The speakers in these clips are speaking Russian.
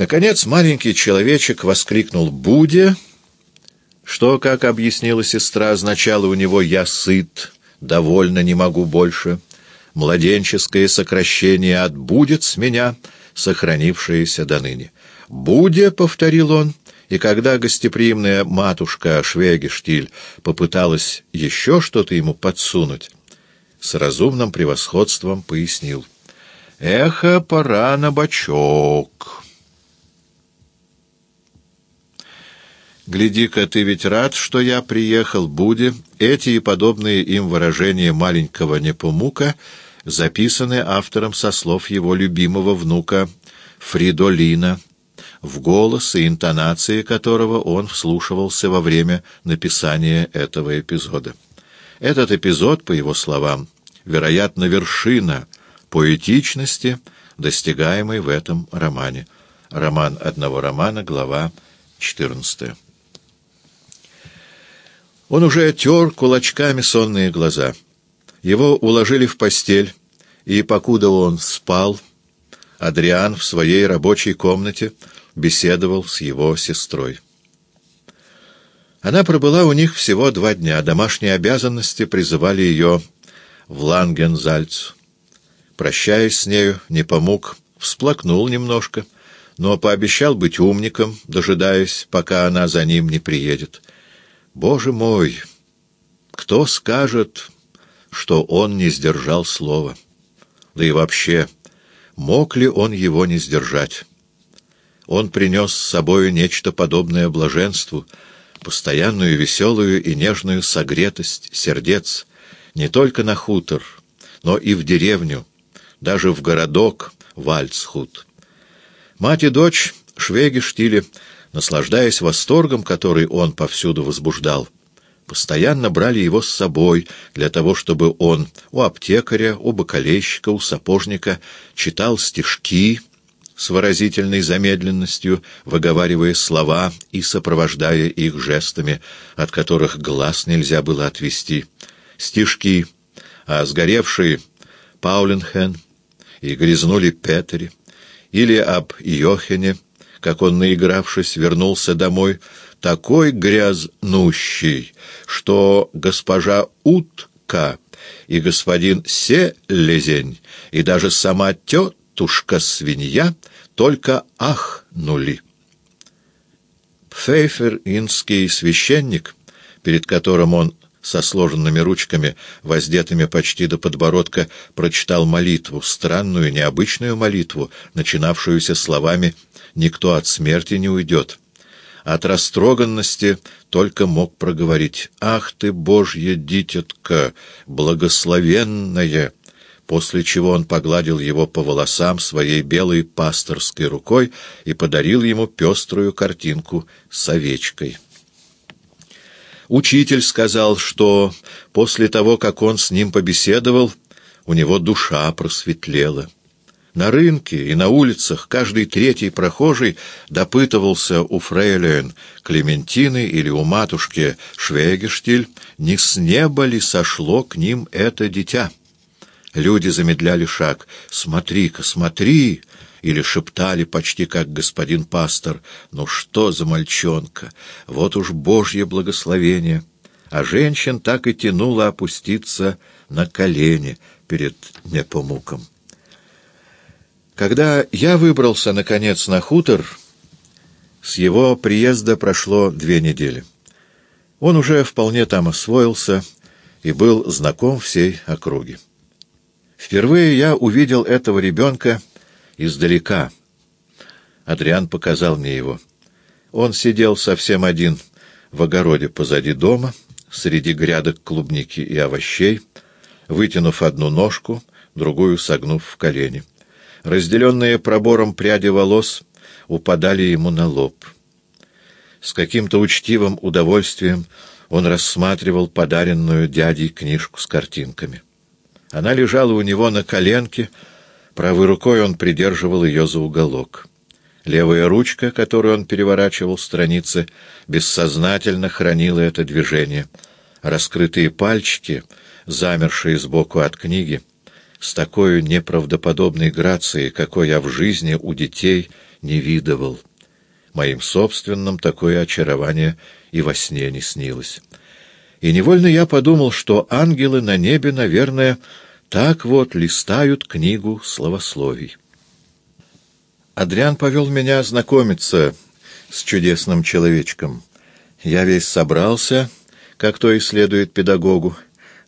Наконец маленький человечек воскликнул «Буде!», что, как объяснила сестра, означало у него «я сыт, довольно, не могу больше», младенческое сокращение от «будет» с меня, сохранившееся до ныне. «Буде!» — повторил он, и когда гостеприимная матушка Швегештиль попыталась еще что-то ему подсунуть, с разумным превосходством пояснил. «Эхо, пора на бочок!» «Гляди-ка, ты ведь рад, что я приехал, Буди?» Эти и подобные им выражения маленького Непомука записаны автором со слов его любимого внука Фридолина, в голос и интонации которого он вслушивался во время написания этого эпизода. Этот эпизод, по его словам, вероятно, вершина поэтичности, достигаемой в этом романе. Роман одного романа, глава 14. Он уже тер кулачками сонные глаза. Его уложили в постель, и, покуда он спал, Адриан в своей рабочей комнате беседовал с его сестрой. Она пробыла у них всего два дня. Домашние обязанности призывали ее в Лангензальц. Прощаясь с нею, не помог, всплакнул немножко, но пообещал быть умником, дожидаясь, пока она за ним не приедет. Боже мой! Кто скажет, что он не сдержал слова? Да и вообще, мог ли он его не сдержать? Он принес с собой нечто подобное блаженству, постоянную веселую и нежную согретость сердец, не только на хутор, но и в деревню, даже в городок Вальцхут. Мать и дочь Швегештиле наслаждаясь восторгом, который он повсюду возбуждал. Постоянно брали его с собой для того, чтобы он у аптекаря, у бакалейщика, у сапожника читал стишки с выразительной замедленностью, выговаривая слова и сопровождая их жестами, от которых глаз нельзя было отвести. Стишки, а сгоревший Пауленхен и грязнули Петери, или об Йохене, как он, наигравшись, вернулся домой, такой грязнущий, что госпожа Утка и господин Селезень и даже сама тетушка-свинья только ахнули. Пфейфер-инский священник, перед которым он со сложенными ручками, воздетыми почти до подбородка, прочитал молитву, странную, необычную молитву, начинавшуюся словами «Никто от смерти не уйдет». От растроганности только мог проговорить «Ах ты, Божья дитятка, благословенная!» после чего он погладил его по волосам своей белой пасторской рукой и подарил ему пеструю картинку с овечкой. Учитель сказал, что после того, как он с ним побеседовал, у него душа просветлела. На рынке и на улицах каждый третий прохожий допытывался у фрейлен Клементины или у матушки Швегештиль, не с неба ли сошло к ним это дитя. Люди замедляли шаг. «Смотри-ка, смотри!» или шептали почти как господин пастор, «Ну что за мальчонка? Вот уж Божье благословение!» А женщин так и тянуло опуститься на колени перед Непомуком. Когда я выбрался, наконец, на хутор, с его приезда прошло две недели. Он уже вполне там освоился и был знаком всей округе. Впервые я увидел этого ребенка издалека. Адриан показал мне его. Он сидел совсем один в огороде позади дома, среди грядок клубники и овощей, вытянув одну ножку, другую согнув в колени. Разделенные пробором пряди волос упадали ему на лоб. С каким-то учтивым удовольствием он рассматривал подаренную дядей книжку с картинками. Она лежала у него на коленке, Правой рукой он придерживал ее за уголок. Левая ручка, которую он переворачивал страницы, бессознательно хранила это движение. Раскрытые пальчики, замершие сбоку от книги, с такой неправдоподобной грацией, какой я в жизни у детей не видывал. Моим собственным такое очарование и во сне не снилось. И невольно я подумал, что ангелы на небе, наверное, так вот листают книгу словословий. Адриан повел меня знакомиться с чудесным человечком. Я весь собрался, как то и следует педагогу,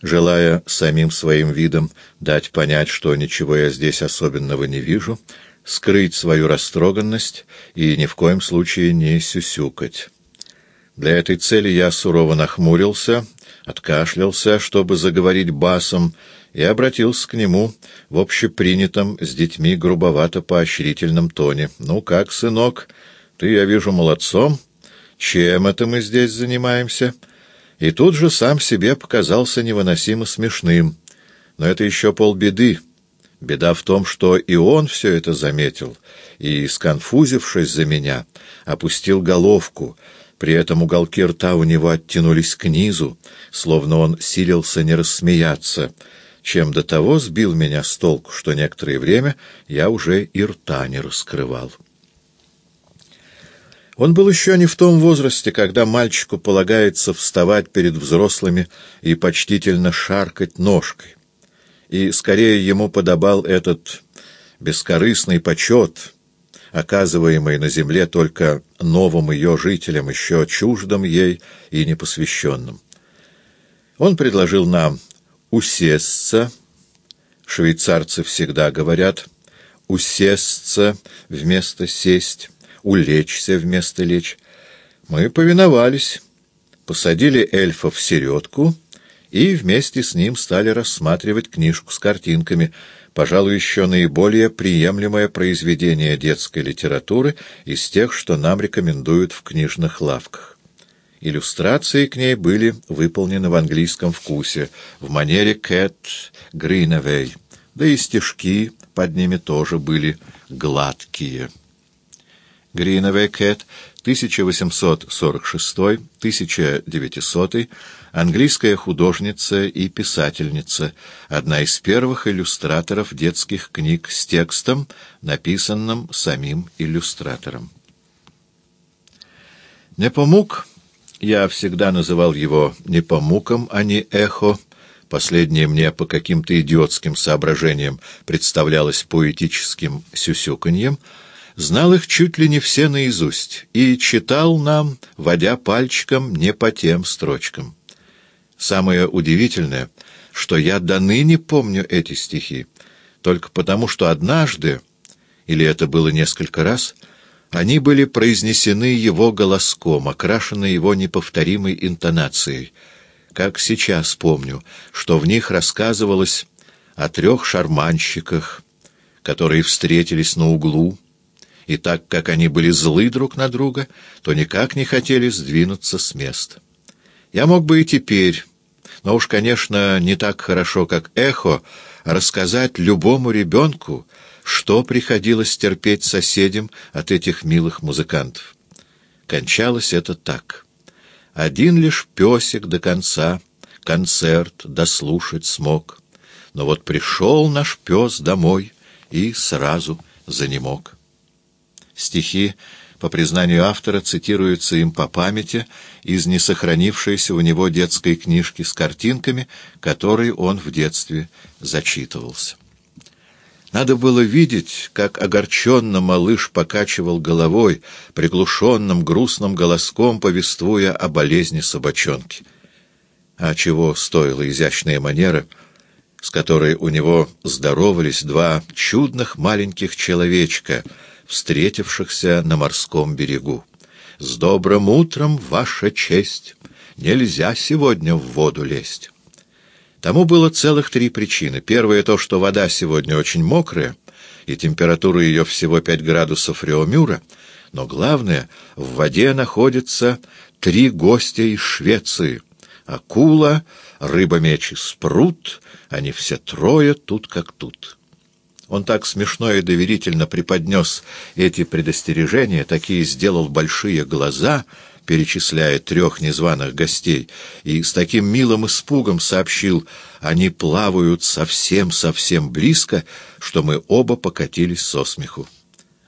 желая самим своим видом дать понять, что ничего я здесь особенного не вижу, скрыть свою растроганность и ни в коем случае не сюсюкать. Для этой цели я сурово нахмурился, откашлялся, чтобы заговорить басом, и обратился к нему в общепринятом с детьми грубовато-поощрительном тоне. «Ну как, сынок, ты, я вижу, молодцом. Чем это мы здесь занимаемся?» И тут же сам себе показался невыносимо смешным. Но это еще полбеды. Беда в том, что и он все это заметил, и, сконфузившись за меня, опустил головку. При этом уголки рта у него оттянулись к низу, словно он силился не рассмеяться, чем до того сбил меня с толку, что некоторое время я уже и рта не раскрывал. Он был еще не в том возрасте, когда мальчику полагается вставать перед взрослыми и почтительно шаркать ножкой. И скорее ему подобал этот бескорыстный почет, оказываемый на земле только новым ее жителям, еще чуждым ей и непосвященным. Он предложил нам усесться, швейцарцы всегда говорят «усесться» вместо «сесть», улечься вместо лечь. Мы повиновались, посадили эльфа в середку и вместе с ним стали рассматривать книжку с картинками, пожалуй, еще наиболее приемлемое произведение детской литературы из тех, что нам рекомендуют в книжных лавках. Иллюстрации к ней были выполнены в английском вкусе, в манере Кэт Гриневей, да и стежки под ними тоже были гладкие. Гриновая Кэт, 1846-1900, английская художница и писательница, одна из первых иллюстраторов детских книг с текстом, написанным самим иллюстратором. Непомук, я всегда называл его Непомуком, а не Эхо, последнее мне по каким-то идиотским соображениям представлялось поэтическим сюсюканьем, знал их чуть ли не все наизусть и читал нам, водя пальчиком не по тем строчкам. Самое удивительное, что я до ныне помню эти стихи, только потому, что однажды, или это было несколько раз, они были произнесены его голоском, окрашены его неповторимой интонацией. Как сейчас помню, что в них рассказывалось о трех шарманщиках, которые встретились на углу, и так как они были злы друг на друга, то никак не хотели сдвинуться с места. Я мог бы и теперь, но уж, конечно, не так хорошо, как эхо, рассказать любому ребенку, что приходилось терпеть соседям от этих милых музыкантов. Кончалось это так. Один лишь песик до конца концерт дослушать смог. Но вот пришел наш пес домой и сразу занемог. Стихи, по признанию автора, цитируются им по памяти из несохранившейся у него детской книжки с картинками, которой он в детстве зачитывался. Надо было видеть, как огорченно малыш покачивал головой, приглушенным грустным голоском повествуя о болезни собачонки. А чего стоила изящная манера, с которой у него здоровались два чудных маленьких человечка — встретившихся на морском берегу. «С добрым утром, ваша честь! Нельзя сегодня в воду лезть!» Тому было целых три причины. Первая — то, что вода сегодня очень мокрая, и температура ее всего пять градусов Реомюра, но главное — в воде находятся три гостя из Швеции — акула, рыба-меч и спрут, они все трое тут как тут. Он так смешно и доверительно преподнес эти предостережения, такие сделал большие глаза, перечисляя трех незваных гостей, и с таким милым испугом сообщил, они плавают совсем-совсем близко, что мы оба покатились со смеху.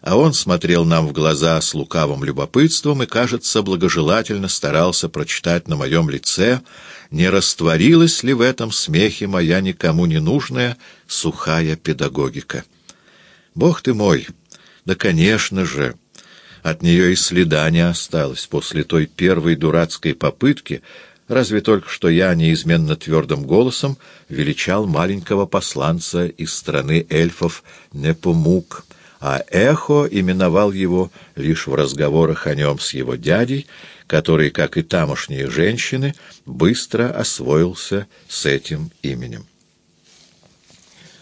А он смотрел нам в глаза с лукавым любопытством и, кажется, благожелательно старался прочитать на моем лице, не растворилась ли в этом смехе моя никому не нужная сухая педагогика. Бог ты мой! Да, конечно же! От нее и следа не осталось после той первой дурацкой попытки, разве только что я неизменно твердым голосом величал маленького посланца из страны эльфов Непомук, а эхо именовал его лишь в разговорах о нем с его дядей, который, как и тамошние женщины, быстро освоился с этим именем.